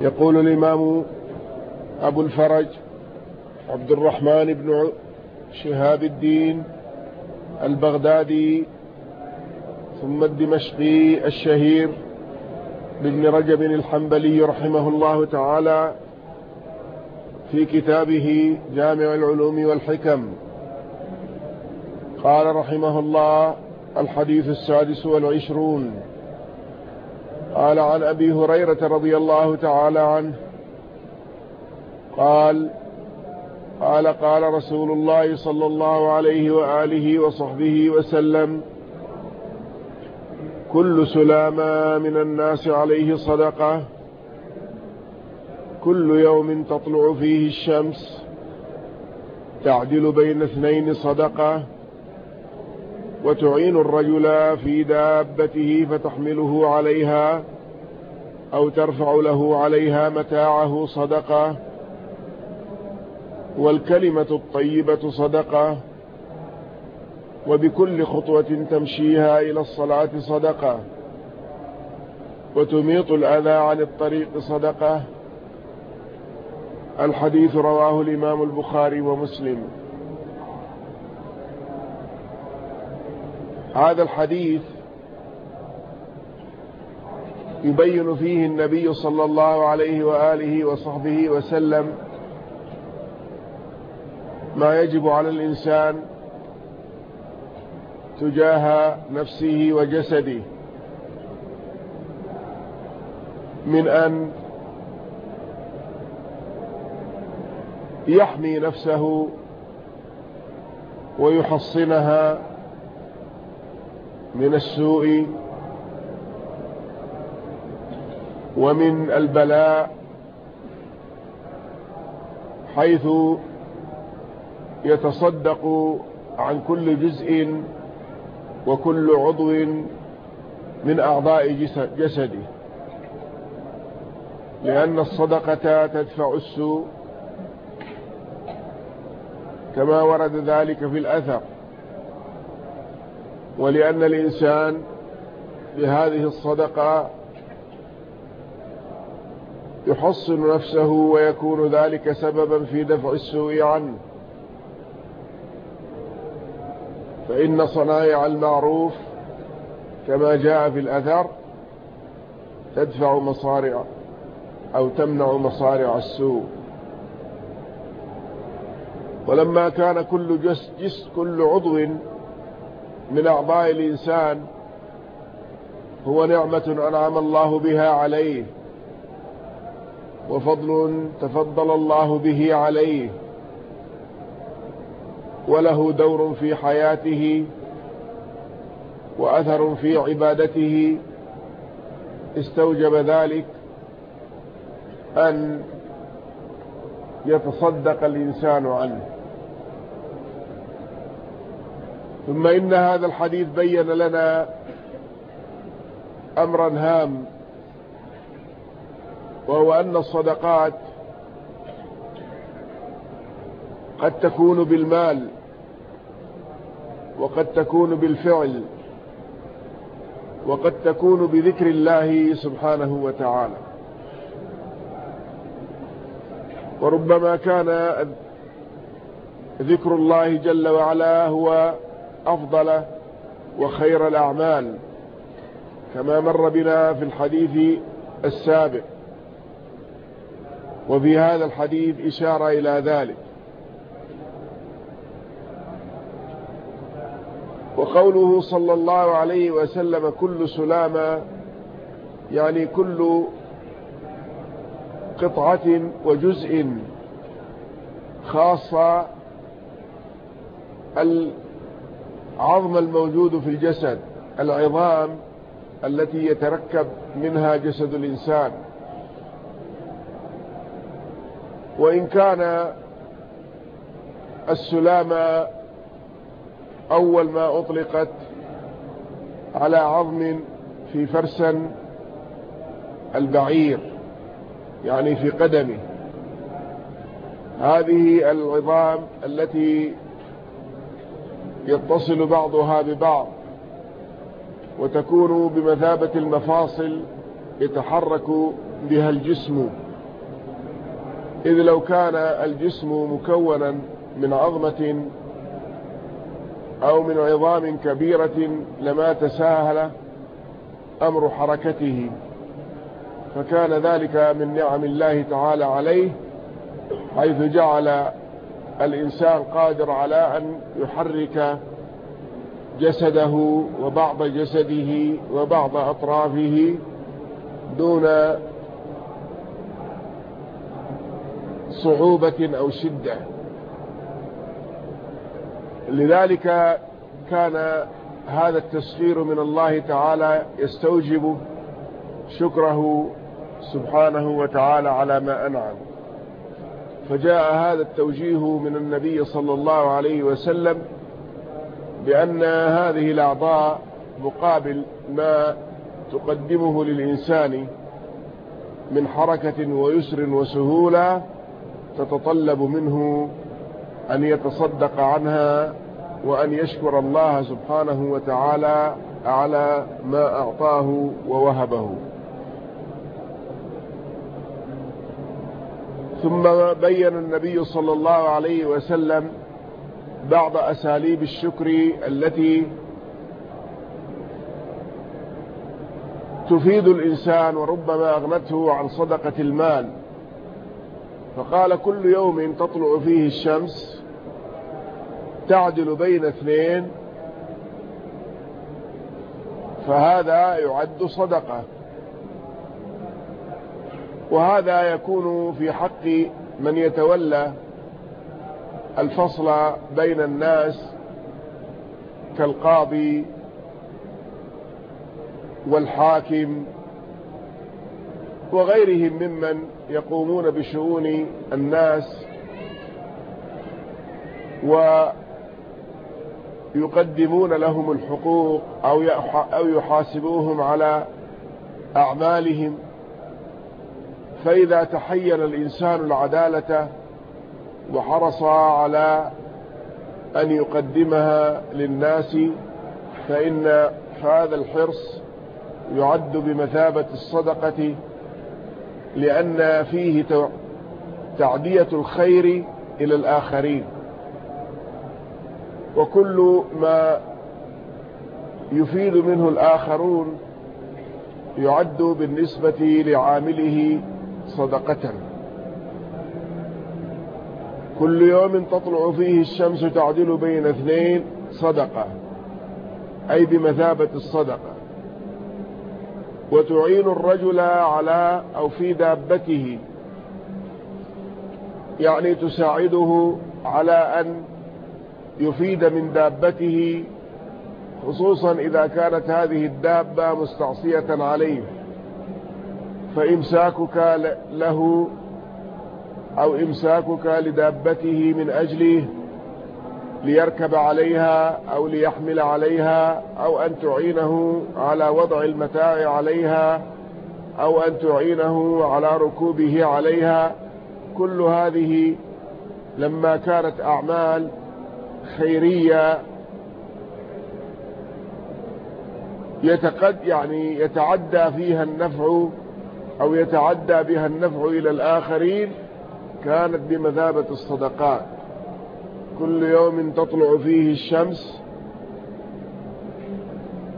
يقول الإمام أبو الفرج عبد الرحمن بن شهاب الدين البغدادي ثم الدمشقي الشهير بن رجب الحنبلي رحمه الله تعالى في كتابه جامع العلوم والحكم. قال رحمه الله الحديث السادس والعشرون. قال عن أبي هريرة رضي الله تعالى عنه قال قال قال رسول الله صلى الله عليه وآله وصحبه وسلم كل سلامة من الناس عليه صدقة كل يوم تطلع فيه الشمس تعدل بين اثنين صدقة وتعين الرجل في دابته فتحمله عليها أو ترفع له عليها متاعه صدقة والكلمة الطيبة صدقة وبكل خطوة تمشيها إلى الصلاة صدقة وتميط الأذى عن الطريق صدقة. الحديث رواه الإمام البخاري ومسلم. هذا الحديث يبين فيه النبي صلى الله عليه وآله وصحبه وسلم ما يجب على الإنسان تجاه نفسه وجسده من أن يحمي نفسه ويحصنها من السوء ومن البلاء حيث يتصدق عن كل جزء وكل عضو من أعضاء جسده. لأن الصدقة تدفع السوء كما ورد ذلك في الأثر. ولأن الإنسان بهذه الصدقة يحصن نفسه ويكون ذلك سببا في دفع السوء عنه. فإن صنايع المعروف كما جاء في الأثر تدفع مصارع أو تمنع مصارع السوء. ولما كان كل جس, جس كل عضو من أعضاء الإنسان هو نعمة أنعم الله بها عليه وفضل تفضل الله به عليه وله دور في حياته وأثر في عبادته. استوجب ذلك أن يتصدق الإنسان عنه. ثم إن هذا الحديث بين لنا أمرا هام وهو أن الصدقات قد تكون بالمال وقد تكون بالفعل وقد تكون بذكر الله سبحانه وتعالى. وربما كان ذكر الله جل وعلا هو أفضل وخير الأعمال كما مر بنا في الحديث السابق. وفي هذا الحديث إشارة إلى ذلك. وقوله صلى الله عليه وسلم كل سلامة يعني كل قطعة وجزء خاصة العظم الموجود في الجسد العظام التي يتركب منها جسد الإنسان. وإن كان السلامة أول ما أطلقت على عظم في فرسن البعير يعني في قدمه. هذه العظام التي يتصل بعضها ببعض وتكون بمثابة المفاصل يتحرك بها الجسم. إذ لو كان الجسم مكونا من عظمة أو من عظام كبيرة لما تساهل أمر حركته فكان ذلك من نعم الله تعالى عليه حيث جعل الإنسان قادر على أن يحرك جسده وبعض جسده وبعض أطرافه دون صعوبة أو شدة. لذلك كان هذا التسخير من الله تعالى يستوجب شكره سبحانه وتعالى على ما أنعم. فجاء هذا التوجيه من النبي صلى الله عليه وسلم بأن هذه الأعضاء مقابل ما تقدمه للإنسان من حركة ويسر وسهولة تتطلب منه أن يتصدق عنها وأن يشكر الله سبحانه وتعالى على ما أعطاه ووهبه. ثم بين النبي صلى الله عليه وسلم بعض أساليب الشكر التي تفيد الإنسان وربما أغنته عن صدقة المال. فقال كل يوم تطلع فيه الشمس تعدل بين اثنين فهذا يعد صدقة. وهذا يكون في حق من يتولى الفصل بين الناس كالقاضي والحاكم وغيرهم ممن يقومون بشؤون الناس ويقدمون لهم الحقوق أو يحاسبوهم على أعمالهم. فإذا تحين الإنسان العدالة وحرص على أن يقدمها للناس فإن هذا الحرص يعد بمثابة الصدقة لأن فيه تعدية الخير إلى الآخرين. وكل ما يفيد منه الآخرون يعد بالنسبة لعامله صدقة. كل يوم تطلع فيه الشمس تعدل بين اثنين صدقة أي بمثابة الصدقة. وتعين الرجل على أو في دابته يعني تساعده على أن يفيد من دابته خصوصا إذا كانت هذه الدابة مستعصية عليه. فإمساكك له أو إمساكك لدابته من أجله ليركب عليها أو ليحمل عليها أو أن تعينه على وضع المتاع عليها أو أن تعينه على ركوبه عليها. كل هذه لما كانت أعمال خيرية يتقد يعني يتعدى فيها النفع أو يتعدى بها النفع إلى الآخرين كانت بمثابة الصدقات. كل يوم تطلع فيه الشمس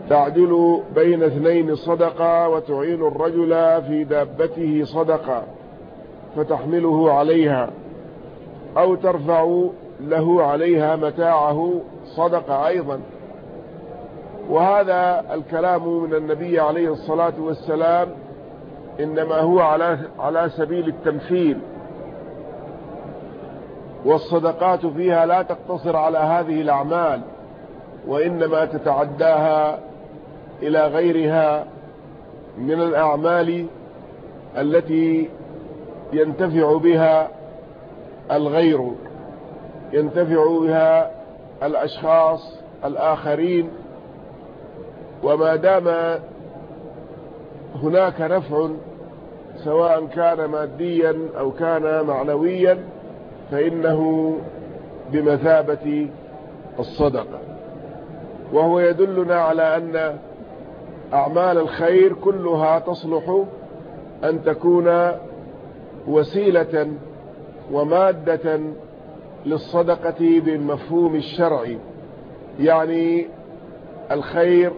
تعدل بين اثنين صدقة وتعين الرجل في دابته صدقة فتحمله عليها أو ترفع له عليها متاعه صدقة أيضا. وهذا الكلام من النبي عليه الصلاة والسلام إنما هو على على سبيل التمثيل. والصدقات فيها لا تقتصر على هذه الأعمال وإنما تتعداها إلى غيرها من الأعمال التي ينتفع بها الغير ينتفع بها الأشخاص الآخرين. وما دام هناك نفع سواء كان ماديا أو كان معنويا فإنه بمثابة الصدقة. وهو يدلنا على أن أعمال الخير كلها تصلح أن تكون وسيلة ومادة للصدقة بالمفهوم الشرعي يعني الخير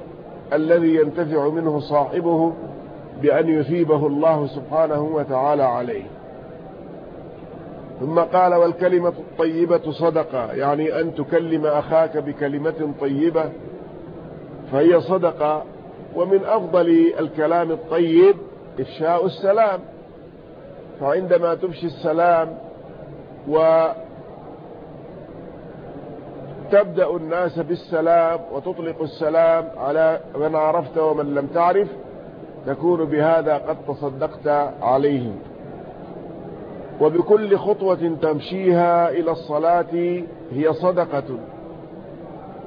الذي ينتفع منه صاحبه بأن يثيبه الله سبحانه وتعالى عليه. ثم قال والكلمة الطيبة صدقة يعني أن تكلم أخاك بكلمة طيبة فهي صدقة. ومن أفضل الكلام الطيب إفشاء السلام. فعندما تفشي السلام وتبدأ الناس بالسلام وتطلق السلام على من عرفت ومن لم تعرف تكون بهذا قد تصدقت عليهم. وبكل خطوة تمشيها إلى الصلاة هي صدقة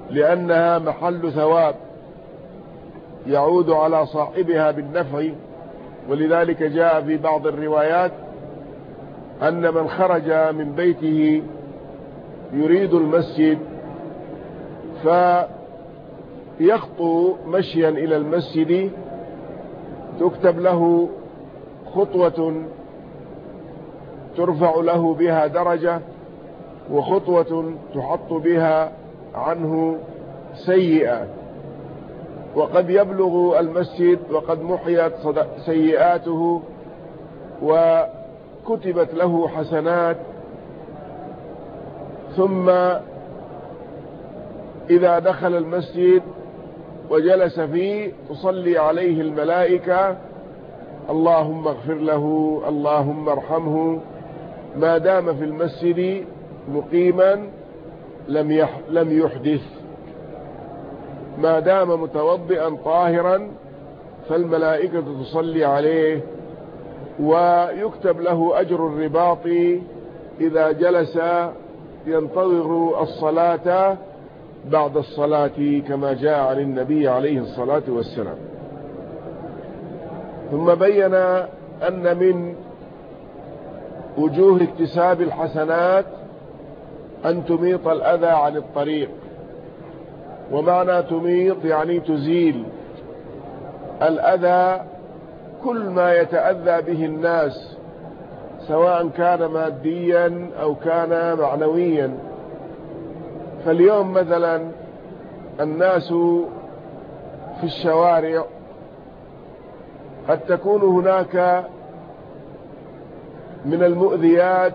لأنها محل ثواب يعود على صاحبها بالنفع. ولذلك جاء في بعض الروايات أن من خرج من بيته يريد المسجد فيخطو مشيا إلى المسجد تكتب له خطوة ترفع له بها درجة وخطوة تحط بها عنه سيئة. وقد يبلغ المسجد وقد محيت سيئاته وكتبت له حسنات. ثم إذا دخل المسجد وجلس فيه تصلي عليه الملائكة اللهم اغفر له اللهم ارحمه. ما دام في المسجد مقيما لم لم يحدث. ما دام متوضئا طاهرا فالملائكة تصلي عليه ويكتب له أجر الرباط. إذا جلس ينتظر الصلاة بعد الصلاة كما جاء عن النبي عليه الصلاة والسلام. ثم بين أن من وجوه اكتساب الحسنات أن تميط الأذى عن الطريق. ومعنى تميط يعني تزيل. الأذى كل ما يتأذى به الناس سواء كان ماديا أو كان معنويا. فاليوم مثلا الناس في الشوارع قد تكون هناك من المؤذيات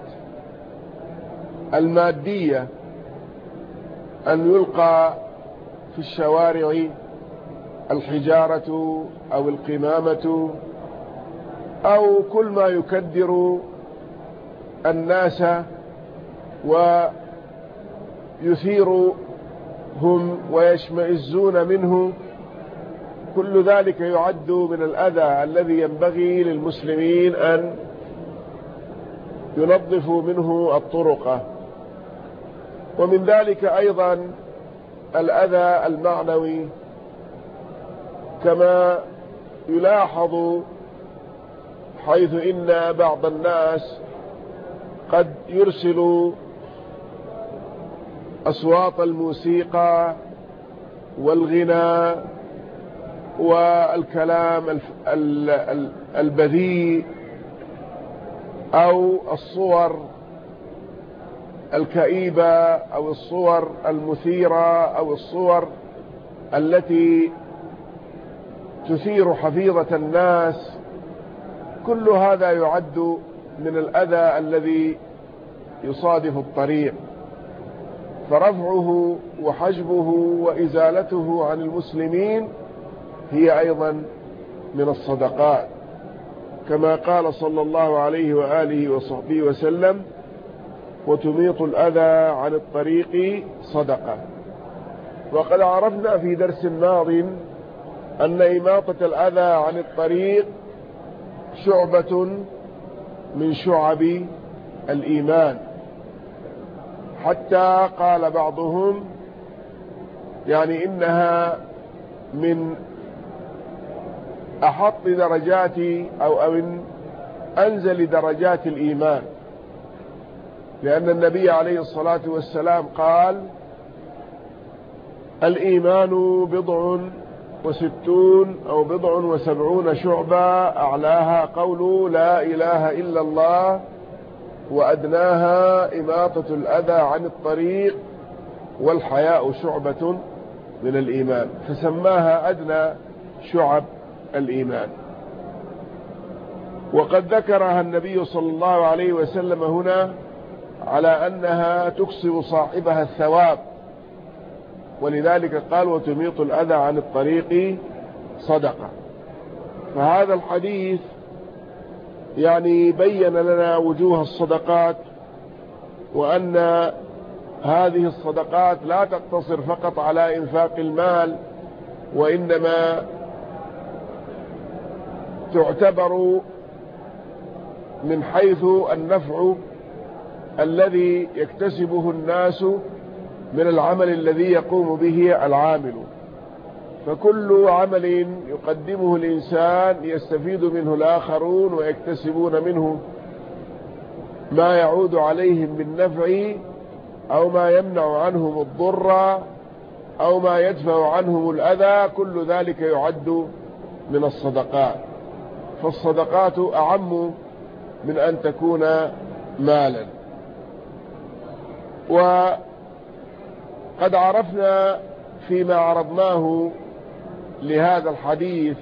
المادية أن يلقى في الشوارع الحجارة أو القمامة أو كل ما يكدر الناس ويثيرهم ويشمئزون منه كل ذلك يعد من الأذى الذي ينبغي للمسلمين أن ينظفوا منه الطرق. ومن ذلك أيضا الأذى المعنوي كما يلاحظ حيث إن بعض الناس قد يرسل أصوات الموسيقى والغناء والكلام البذيء أو الصور الكئيبة أو الصور المثيرة أو الصور التي تثير حفيظة الناس. كل هذا يعد من الأذى الذي يصادف الطريق. فرفعه وحجبه وإزالته عن المسلمين هي أيضا من الصدقات كما قال صلى الله عليه وآله وصحبه وسلم وتميط الأذى عن الطريق صدقة. وقد عرفنا في درس ماض أن إماطة الأذى عن الطريق شعبة من شعب الإيمان. حتى قال بعضهم يعني إنها من أحط درجات أو من أنزل درجات الإيمان. لأن النبي عليه الصلاة والسلام قال الإيمان بضع وستون أو بضع وسبعون شعبة أعلاها قول لا إله إلا الله وأدناها إماطة الأذى عن الطريق والحياء شعبة من الإيمان فسماها أدنى شعب الإيمان. وقد ذكرها النبي صلى الله عليه وسلم هنا على أنها تكسب صاحبها الثواب ولذلك قال وتميط الأذى عن الطريق صدقة. فهذا الحديث يعني بين لنا وجوه الصدقات وأن هذه الصدقات لا تقتصر فقط على إنفاق المال وإنما تعتبر من حيث النفع الذي يكتسبه الناس من العمل الذي يقوم به العامل. فكل عمل يقدمه الإنسان يستفيد منه الآخرون ويكتسبون منه ما يعود عليهم بالنفع أو ما يمنع عنهم الضر أو ما يدفع عنهم الأذى كل ذلك يعد من الصدقات. فالصدقات أعم من أن تكون مالا. وقد عرفنا فيما عرضناه لهذا الحديث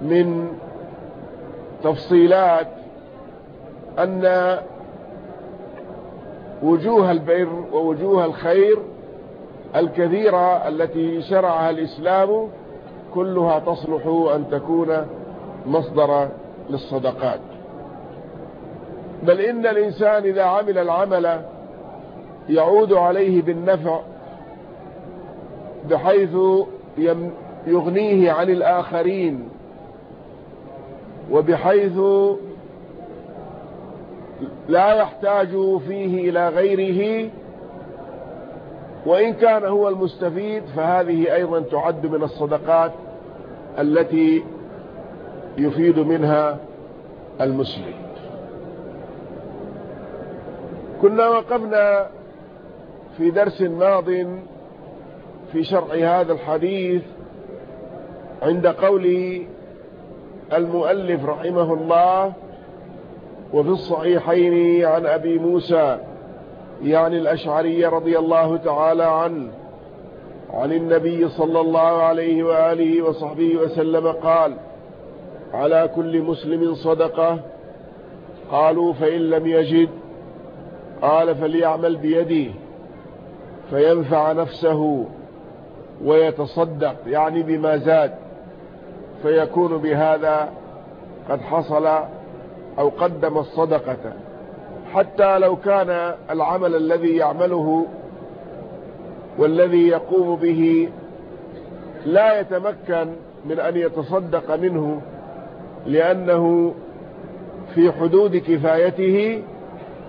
من تفصيلات أن وجوه البر ووجوه الخير الكثيرة التي شرعها الإسلام كلها تصلح أن تكون مصدر للصدقات. بل إن الإنسان إذا عمل العمل يعود عليه بالنفع بحيث يغنيه عن الآخرين. وبحيث لا يحتاج فيه إلى غيره. وإن كان هو المستفيد فهذه أيضا تعد من الصدقات التي يفيد منها المسلم. كنا وقفنا في درس ماض في شرع هذا الحديث عند قول المؤلف رحمه الله وفي الصحيحين عن أبي موسى يعني الأشعري رضي الله تعالى عنه عن النبي صلى الله عليه وآله وصحبه وسلم قال على كل مسلم صدقة قالوا فإن لم يجد قال فليعمل بيده فينفع نفسه ويتصدق يعني بما زاد فيكون بهذا قد حصل أو قدم الصدقة. حتى لو كان العمل الذي يعمله والذي يقوم به لا يتمكن من أن يتصدق منه لأنه في حدود كفايته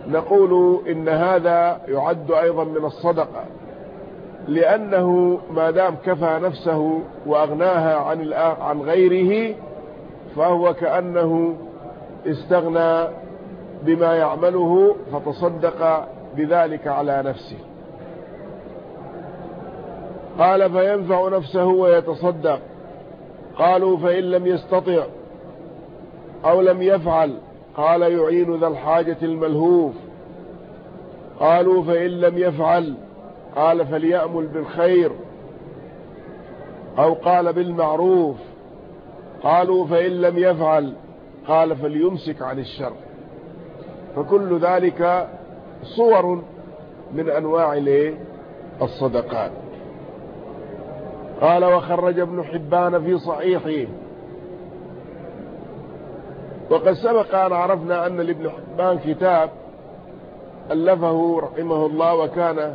نقول إن هذا يعد أيضا من الصدقة. لأنه ما دام كفى نفسه وأغناها عن عن غيره فهو كأنه استغنى بما يعمله فتصدق بذلك على نفسه. قال فينفع نفسه ويتصدق. قالوا فإن لم يستطع أو لم يفعل قال يعين ذا الحاجة الملهوف. قالوا فإن لم يفعل قال فليأمل بالخير أو قال بالمعروف. قالوا فإن لم يفعل قال فليمسك عن الشر. فكل ذلك صور من أنواع الصدقات. قال وخرج ابن حبان في صحيحه. وقد سبق أن عرفنا أن لابن حبان كتاب ألفه رحمه الله وكان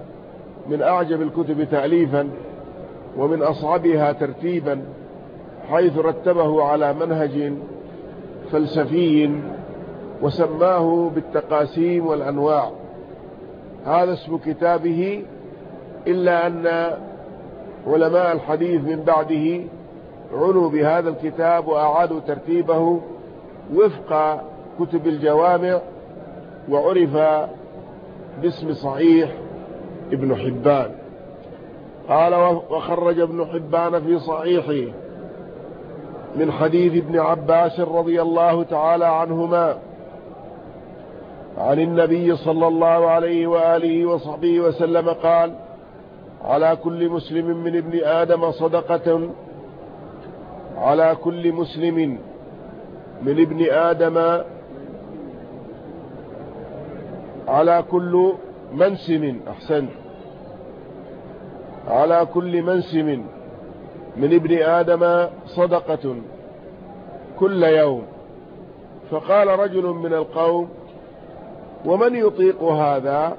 من أعجب الكتب تأليفا ومن أصعبها ترتيبا حيث رتبه على منهج فلسفي وسماه بالتقاسيم والأنواع. هذا اسم كتابه إلا أن علماء الحديث من بعده عنوا بهذا الكتاب وأعادوا ترتيبه وفق كتب الجوامع وعرف باسم صحيح ابن حبان. قال وخرج ابن حبان في صحيحه من حديث ابن عباس رضي الله تعالى عنهما عن النبي صلى الله عليه وآله وصحبه وسلم قال على كل مسلم من ابن آدم صدقة على كل مسلم من ابن آدم على كل منسم. أحسنت. على كل منسم من ابن آدم صدقة كل يوم. فقال رجل من القوم ومن يطيق هذا؟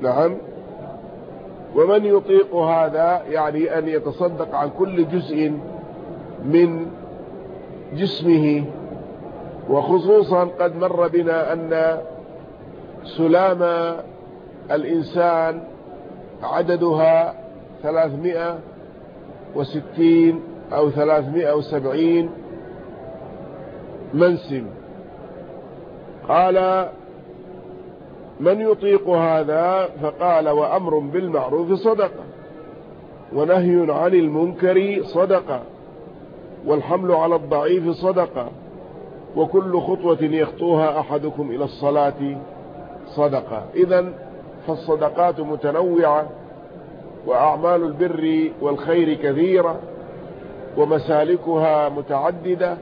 نعم. ومن يطيق هذا؟ يعني أن يتصدق عن كل جزء من جسمه. وخصوصا قد مر بنا أن سلام الإنسان عددها ثلاثمائة وستين أو ثلاثمائة وسبعين منسم. قال من يطيق هذا فقال وأمر بالمعروف صدقة ونهي عن المنكر صدقة والحمل على الضعيف صدقة وكل خطوة يخطوها أحدكم إلى الصلاة صدقة. إذا فالصدقات متنوعة وأعمال البر والخير كثيرة ومسالكها متعددة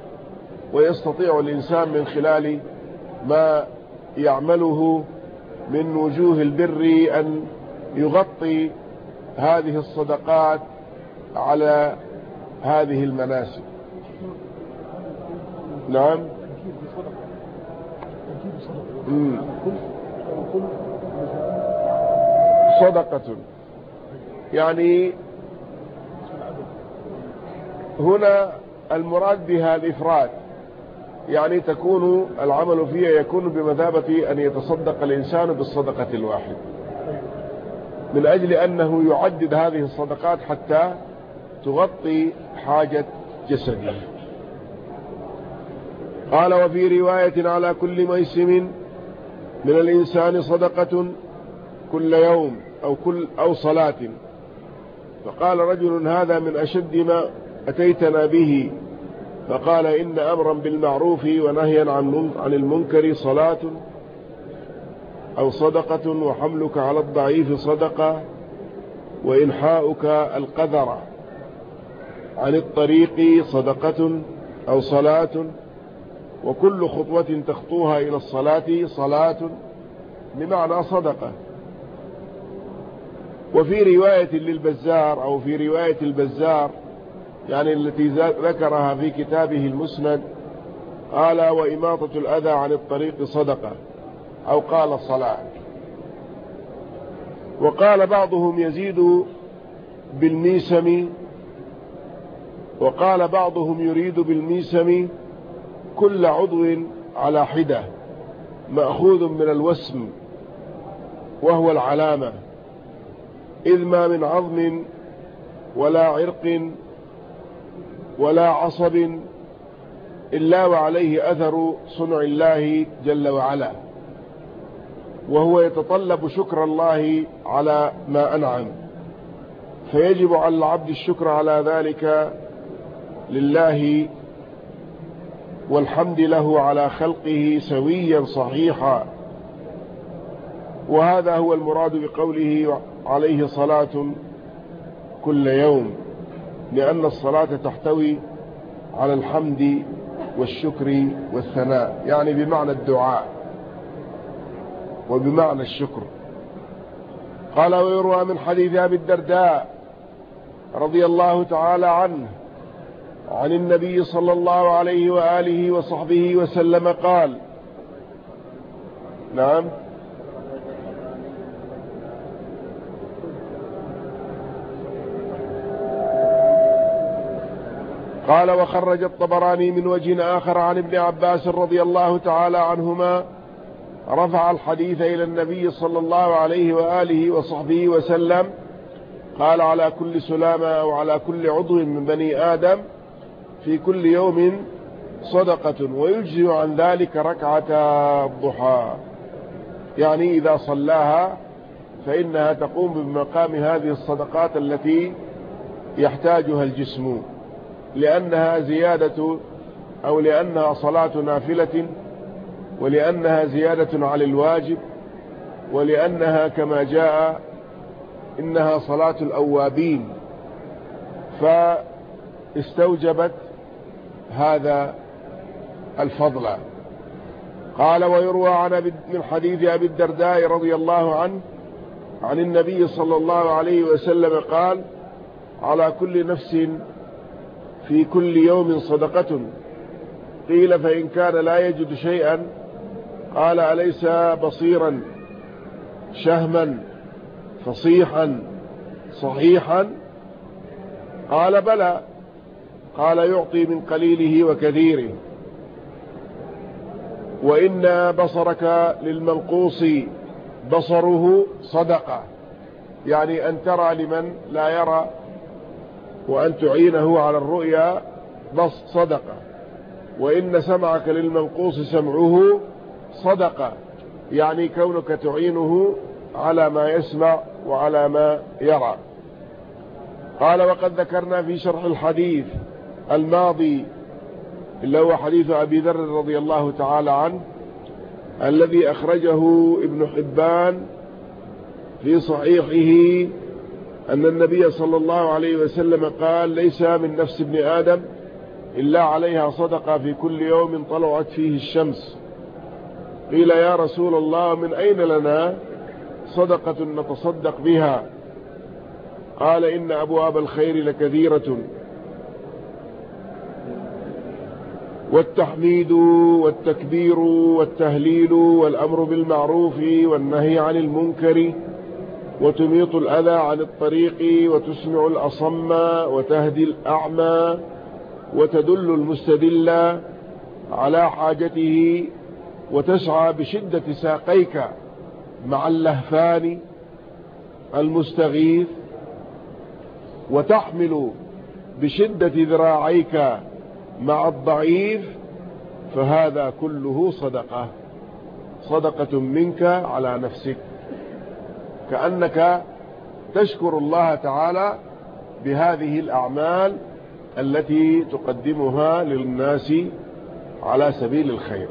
ويستطيع الإنسان من خلال ما يعمله من وجوه البر أن يغطي هذه الصدقات على هذه المناسك. نعم. صدقة. يعني هنا المراد بها الإفراد. يعني تكون العمل فيها يكون بمثابة أن يتصدق الإنسان بالصدقة الواحد. من أجل أنه يعدد هذه الصدقات حتى تغطي حاجة جسده. قال وفي رواية على كل ميسم من الإنسان صدقة كل يوم. أو, كل أو صلاة. فقال رجل هذا من أشد ما أتيتنا به. فقال إن أمرا بالمعروف ونهيا عن عن المنكر صلاة أو صدقة وحملك على الضعيف صدقة وإنحاؤك القذر عن الطريق صدقة أو صلاة. وكل خطوة تخطوها إلى الصلاة صلاة بمعنى صدقة. وفي رواية للبزار أو في رواية البزار يعني التي ذكرها في كتابه المسند قال وإماطة الأذى عن الطريق صدقة أو قال صلاة وقال بعضهم يزيد بالميسم وقال بعضهم يريد بالميسم كل عضو على حدة مأخوذ من الوسم وهو العلامة. إذ ما من عظم ولا عرق ولا عصب إلا وعليه أثر صنع الله جل وعلا وهو يتطلب شكر الله على ما أنعم. فيجب على العبد الشكر على ذلك لله والحمد له على خلقه سويا صحيحا. وهذا هو المراد بقوله عليه صلاة كل يوم لأن الصلاة تحتوي على الحمد والشكر والثناء يعني بمعنى الدعاء وبمعنى الشكر. قال ويروى من حديث أبي الدرداء رضي الله تعالى عنه عن النبي صلى الله عليه وآله وصحبه وسلم قال نعم قال وخرج الطبراني من وجه آخر عن ابن عباس رضي الله تعالى عنهما رفع الحديث إلى النبي صلى الله عليه وآله وصحبه وسلم قال على كل سلامة أو على كل عضو من بني آدم في كل يوم صدقة ويجزي عن ذلك ركعة الضحى. يعني إذا صلاها فإنها تقوم بمقام هذه الصدقات التي يحتاجها الجسم. لأنها زيادة أو لأنها صلاة نافلة ولأنها زيادة على الواجب ولأنها كما جاء إنها صلاة الأوابين فاستوجبت هذا الفضل. قال ويروى عن من حديث أبي الدرداء رضي الله عنه عن النبي صلى الله عليه وسلم قال على كل نفس في كل يوم صدقة. قيل فإن كان لا يجد شيئا قال أليس بصيرا شهما فصيحا صحيحا؟ قال بلى قال يعطي من قليله وكثيره. وإن بصرك للمنقوص بصره صدقة. يعني أن ترى لمن لا يرى وأن تعينه على الرؤيا بص صدقة. وإن سمعك للمنقوص سمعه صدقة. يعني كونك تعينه على ما يسمع وعلى ما يرى. قال وقد ذكرنا في شرح الحديث الماضي اللي هو حديث أبي ذر رضي الله تعالى عنه الذي أخرجه ابن حبان في صحيحه أن النبي صلى الله عليه وسلم قال ليس من نفس ابن آدم إلا عليها صدقة في كل يوم طلعت فيه الشمس. قيل يا رسول الله من أين لنا صدقة نتصدق بها؟ قال إن أبواب الخير لكثيرة. والتحميد والتكبير والتهليل والأمر بالمعروف والنهي عن المنكر وتميط الأذى عن الطريق وتسمع الأصم وتهدي الأعمى وتدل المستدل على حاجته وتسعى بشدة ساقيك مع اللهفان المستغيث وتحمل بشدة ذراعيك مع الضعيف فهذا كله صدقة. صدقة منك على نفسك. كأنك تشكر الله تعالى بهذه الأعمال التي تقدمها للناس على سبيل الخير.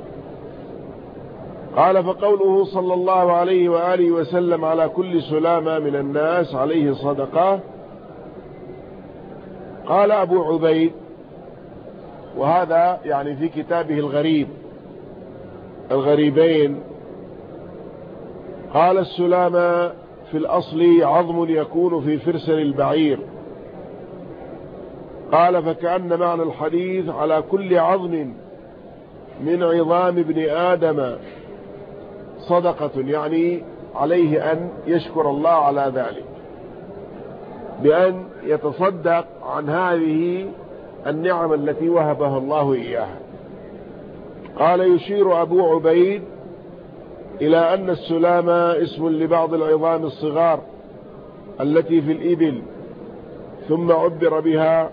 قال فقوله صلى الله عليه وآله وسلم على كل سلامة من الناس عليه صدقة. قال أبو عبيد وهذا يعني في كتابه الغريب الغريبين. قال السلامة في الأصل عظم يكون في فرسل البعير. قال فكأن معنى الحديث على كل عظم من عظام ابن آدم صدقة يعني عليه أن يشكر الله على ذلك بأن يتصدق عن هذه النعم التي وهبها الله إياها. قال يشير أبو عبيد إلى أن السلام اسم لبعض العظام الصغار التي في الإبل ثم عبر بها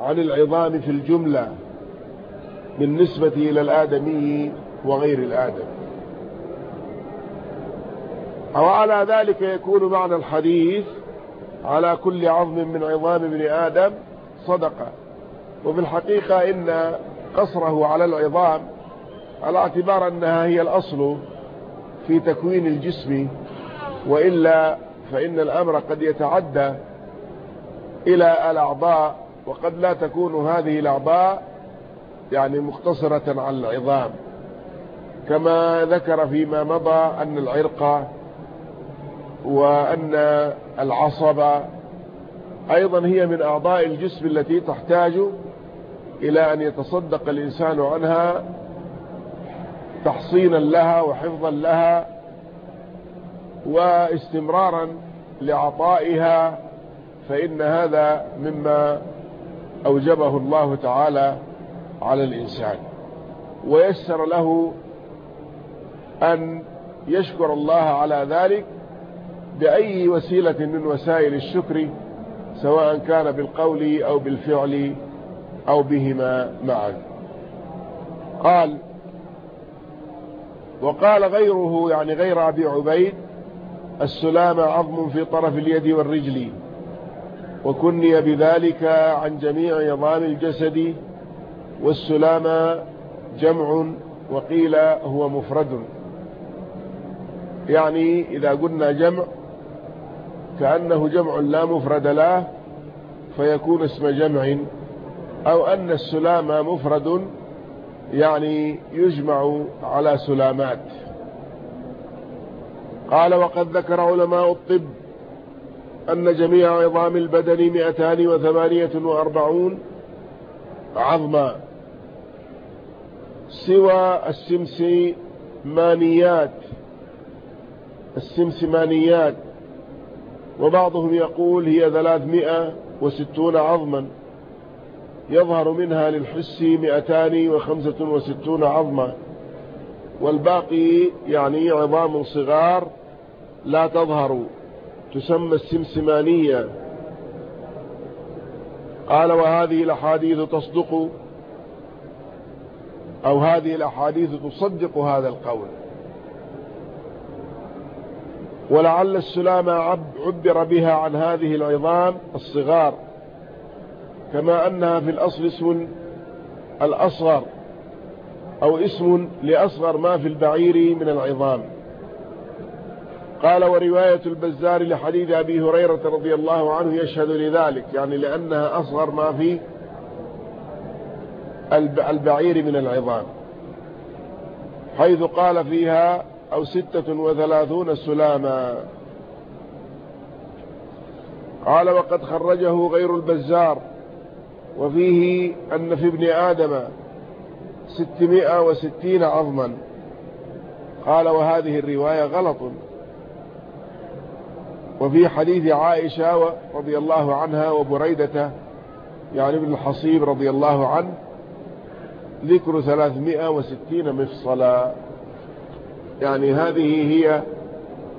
عن العظام في الجملة بالنسبة إلى الآدمي وغير الآدم. أو على ذلك يكون معنى الحديث على كل عظم من عظام ابن آدم صدقة. وفي الحقيقة إن قصره على العظام على اعتبار أنها هي الأصل في تكوين الجسم وإلا فإن الأمر قد يتعدى إلى الأعضاء وقد لا تكون هذه الأعضاء يعني مقتصرة على العظام. كما ذكر فيما مضى أن العرق وأن العصب أيضا هي من أعضاء الجسم التي تحتاج إلى أن يتصدق الإنسان عنها تحصينا لها وحفظا لها واستمرارا لعطائها فإن هذا مما أوجبه الله تعالى على الإنسان. ويسر له أن يشكر الله على ذلك بأي وسيلة من وسائل الشكر سواء كان بالقول أو بالفعل أو بهما معا. قال وقال غيره يعني غير أبي عبيد السلام عظم في طرف اليد والرجل. وكني بذلك عن جميع عظام الجسد والسلام جمع وقيل هو مفرد. يعني إذا قلنا جمع كأنه جمع لا مفرد له فيكون اسم جمع أو أن السلام مفرد يعني يجمع على سلامات. قال وقد ذكر علماء الطب أن جميع عظام البدن مئتان وثمانية وأربعون عظما سوى السمسمانيات السمسمانيات وبعضهم يقول هي ثلاثمائة وستون عظما. يظهر منها للحس مئتان وخمسة وستون عظما والباقي يعني عظام صغار لا تظهر تسمى السمسمانية. قال وهذه الأحاديث تصدق أو هذه الأحاديث تصدق هذا القول. ولعل السلامة عبر بها عن هذه العظام الصغار. كما أنها في الأصل اسم الأصغر أو اسم لأصغر ما في البعير من العظام. قال ورواية البزار لحديث أبي هريرة رضي الله عنه يشهد لذلك يعني لأنها أصغر ما في البعير من العظام. حيث قال فيها أو ستة وثلاثون سلاما. قال وقد خرجه غير البزار وفيه أن في ابن آدم ستمائة وستين عظما. قال وهذه الرواية غلط. وفي حديث عائشة رضي الله عنها وبريدة يعني ابن الحصيب رضي الله عنه ذكر ثلاثمائة وستين مفصلا. يعني هذه هي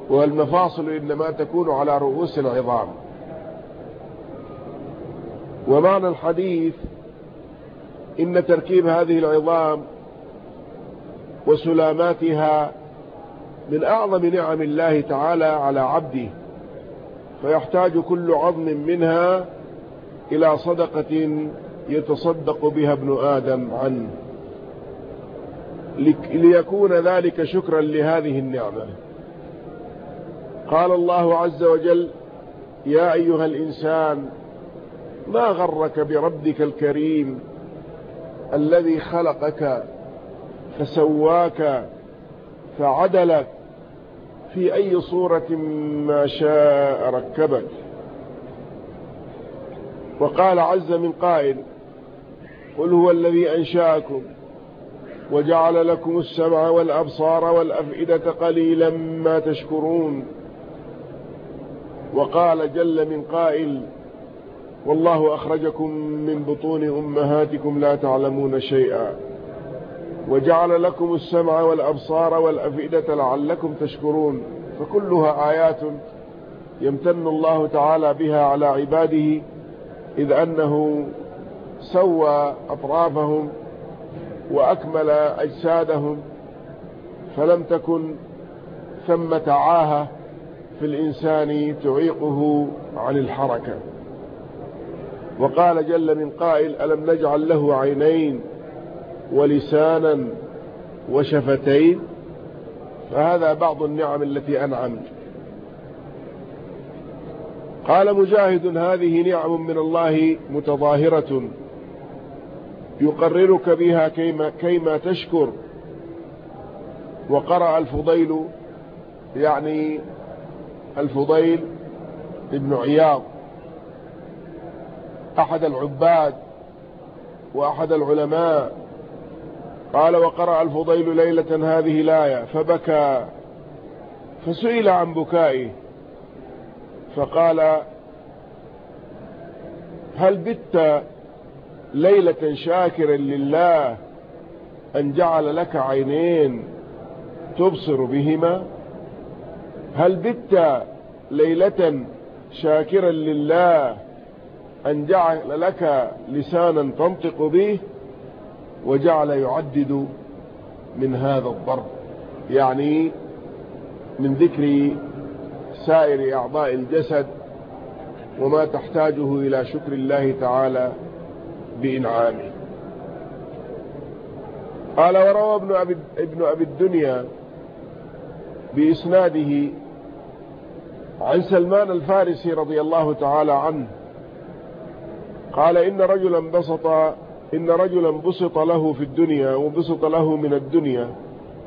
والمفاصل إنما تكون على رؤوس العظام. ومعنى الحديث إن تركيب هذه العظام وسلاماتها من أعظم نعم الله تعالى على عبده فيحتاج كل عظم منها إلى صدقة يتصدق بها ابن آدم عنه ليكون ذلك شكرا لهذه النعمة. قال الله عز وجل يا أيها الإنسان ما غرك بربك الكريم الذي خلقك فسواك فعدلك في أي صورة ما شاء ركبك. وقال عز من قائل قل هو الذي أنشأكم وجعل لكم السمع والأبصار والأفئدة قليلا ما تشكرون. وقال جل من قائل والله أخرجكم من بطون أمهاتكم لا تعلمون شيئا. وجعل لكم السمع والأبصار والأفئدة لعلكم تشكرون. فكلها آيات يمتن الله تعالى بها على عباده إذ أنه سوى أطرافهم وأكمل أجسادهم فلم تكن ثمة عاهة في الإنسان تعيقه عن الحركة. وقال جل من قائل ألم نجعل له عينين ولسانا وشفتين؟ فهذا بعض النعم التي أنعم قال مجاهد هذه نعم من الله متظاهرة يقررك بها كيما, كيما تشكر. وقرأ الفضيل يعني الفضيل ابن عياض أحد العباد وأحد العلماء. قال وقرأ الفضيل ليلة هذه الآية فبكى فسئل عن بكائه فقال هل بت ليلة شاكرا لله أن جعل لك عينين تبصر بهما؟ هل بت ليلة شاكرا لله أن جعل لك لسانا تنطق به وجعل يعدد من هذا الضرب. يعني من ذكر سائر أعضاء الجسد وما تحتاجه إلى شكر الله تعالى بإنعامه. قال وروى ابن أبي, ابن أبي الدنيا بإسناده عن سلمان الفارسي رضي الله تعالى عنه قال إن رجلا بسط إن رجلا بسط له في الدنيا وبسط له من الدنيا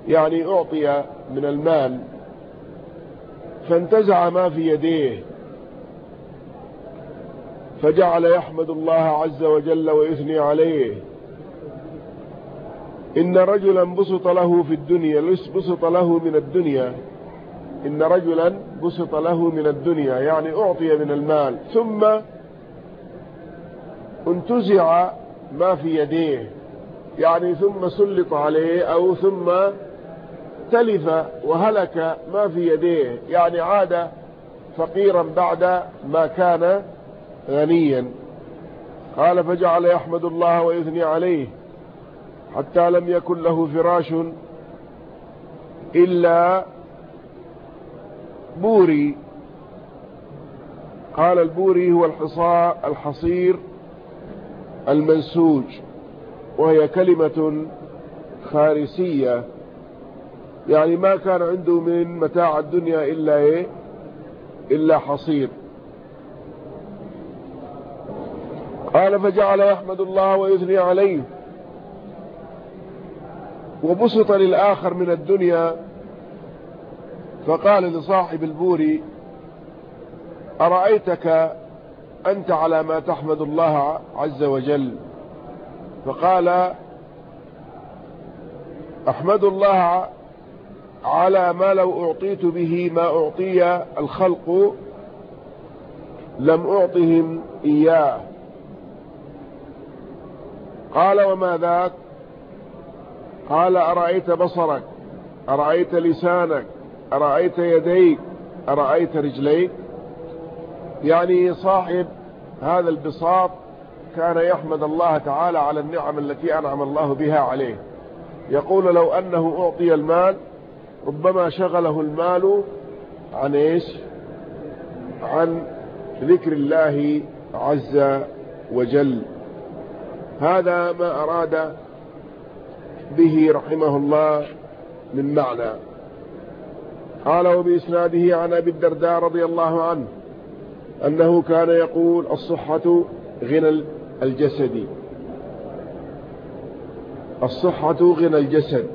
يعني أعطي من المال فانتزع ما في يديه فجعل يحمد الله عز وجل ويثني عليه. إن رجلا بسط له في الدنيا بسط له من الدنيا. إن رجلا بسط له من الدنيا يعني أعطي من المال. ثم انتزع ما في يديه يعني ثم سلط عليه أو ثم تلف وهلك ما في يديه يعني عاد فقيرا بعد ما كان غنيا. قال فجعل يحمد الله ويثني عليه حتى لم يكن له فراش إلا بوري. قال البوري هو الحصار الحصير. المنسوج وهي كلمة فارسية يعني ما كان عنده من متاع الدنيا إلا إيه؟ إلا حصير. قال فجعل يحمد الله ويثني عليه. وبسط للآخر من الدنيا. فقال لصاحب البوري أرأيتك أنت على ما تحمد الله عز وجل. فقال أحمد الله على ما لو أعطيت به ما أعطي الخلق لم أعطهم إياه. قال وما ذاك؟ قال أرأيت بصرك؟ أرأيت لسانك؟ أرأيت يديك؟ أرأيت رجليك؟ يعني صاحب هذا البساط كان يحمد الله تعالى على النعم التي أنعم الله بها عليه. يقول لو أنه أعطي المال ربما شغله المال عن إيش؟ عن ذكر الله عز وجل. هذا ما أراد به رحمه الله من معنى. قال وبإسناده عن أبي الدرداء رضي الله عنه أنه كان يقول الصحة غنى الجسد. الصحة غنى الجسد.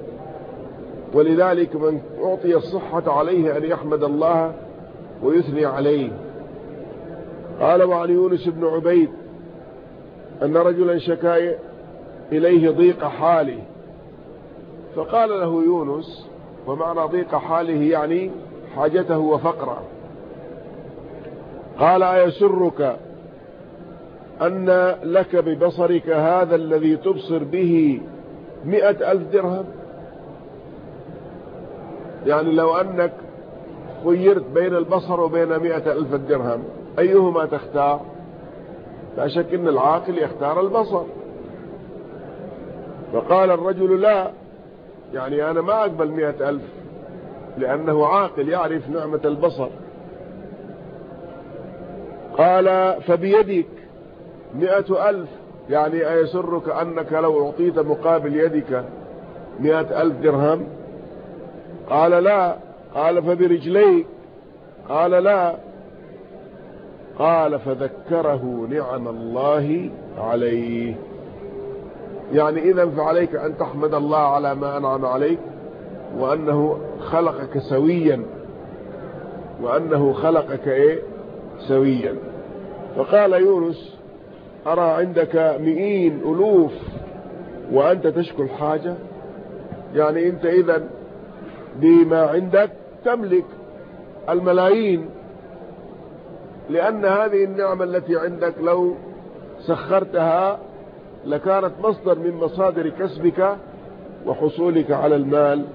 ولذلك من أعطي الصحة عليه أن يحمد الله ويثني عليه. قال وعن يونس بن عبيد أن رجلا شكا إليه ضيق حاله. فقال له يونس ومعنى ضيق حاله يعني حاجته وفقره. قال أيسرك أن لك ببصرك هذا الذي تبصر به مئة ألف درهم؟ يعني لو أنك خيرت بين البصر وبين مئة ألف درهم أيهما تختار؟ لا شك أن العاقل يختار البصر. فقال الرجل لا يعني أنا ما أقبل مئة ألف لأنه عاقل يعرف نعمة البصر. قال فبيدك مئة ألف يعني أيسرك أنك لو أعطيت مقابل يدك مئة ألف درهم؟ قال لا. قال فبرجليك؟ قال لا. قال فذكره نعم الله عليه. يعني إذا فعليك أن تحمد الله على ما أنعم عليك وأنه خلقك سويا وأنه خلقك إيه؟ سويا. فقال يونس أرى عندك مئين ألوف وأنت تشكو الحاجة؟ يعني أنت إذا بما عندك تملك الملايين لأن هذه النعمة التي عندك لو سخرتها لكانت مصدر من مصادر كسبك وحصولك على المال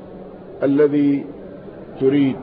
الذي تريد.